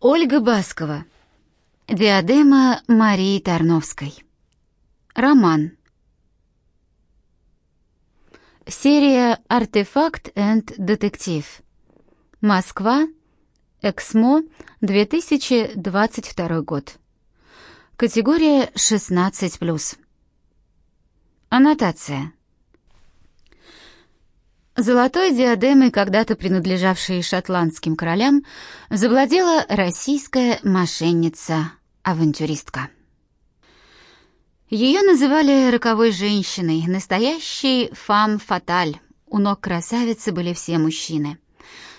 Ольга Баскова. Диадема Марии Тарновской. Роман. Серия «Артефакт энд детектив». Москва. Эксмо. 2022 год. Категория 16+. Аннотация. Золотой диадемой, когда-то принадлежавшей шотландским королям, завладела российская мошенница-авантюристка. Ее называли роковой женщиной, настоящей фам-фаталь. У ног красавицы были все мужчины.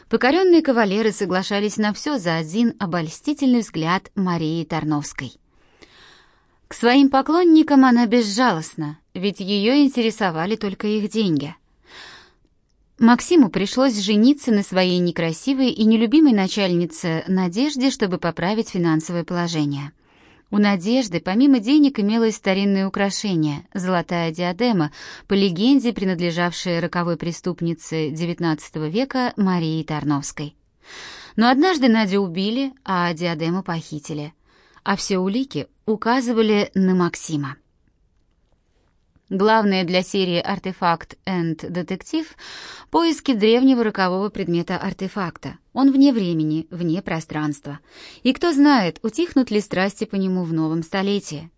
Покоренные кавалеры соглашались на все за один обольстительный взгляд Марии Тарновской. К своим поклонникам она безжалостна, ведь ее интересовали только их деньги. Максиму пришлось жениться на своей некрасивой и нелюбимой начальнице Надежде, чтобы поправить финансовое положение. У Надежды помимо денег имелось старинное украшение — золотая диадема, по легенде принадлежавшая роковой преступнице XIX века Марии Тарновской. Но однажды Надю убили, а диадему похитили. А все улики указывали на Максима. Главное для серии «Артефакт энд детектив» — поиски древнего рокового предмета артефакта. Он вне времени, вне пространства. И кто знает, утихнут ли страсти по нему в новом столетии.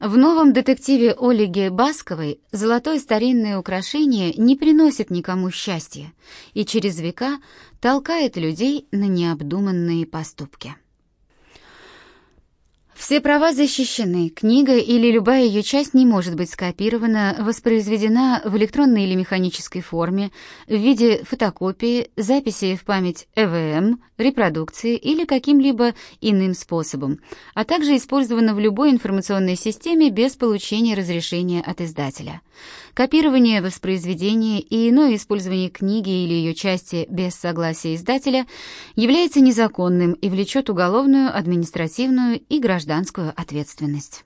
В новом детективе Ольги Басковой золотое старинное украшение не приносит никому счастья и через века толкает людей на необдуманные поступки. Все права защищены. Книга или любая ее часть не может быть скопирована, воспроизведена в электронной или механической форме, в виде фотокопии, записи в память ЭВМ, репродукции или каким-либо иным способом, а также использована в любой информационной системе без получения разрешения от издателя. Копирование, воспроизведение и иное использование книги или ее части без согласия издателя является незаконным и влечет уголовную, административную и гражданскую ответственность.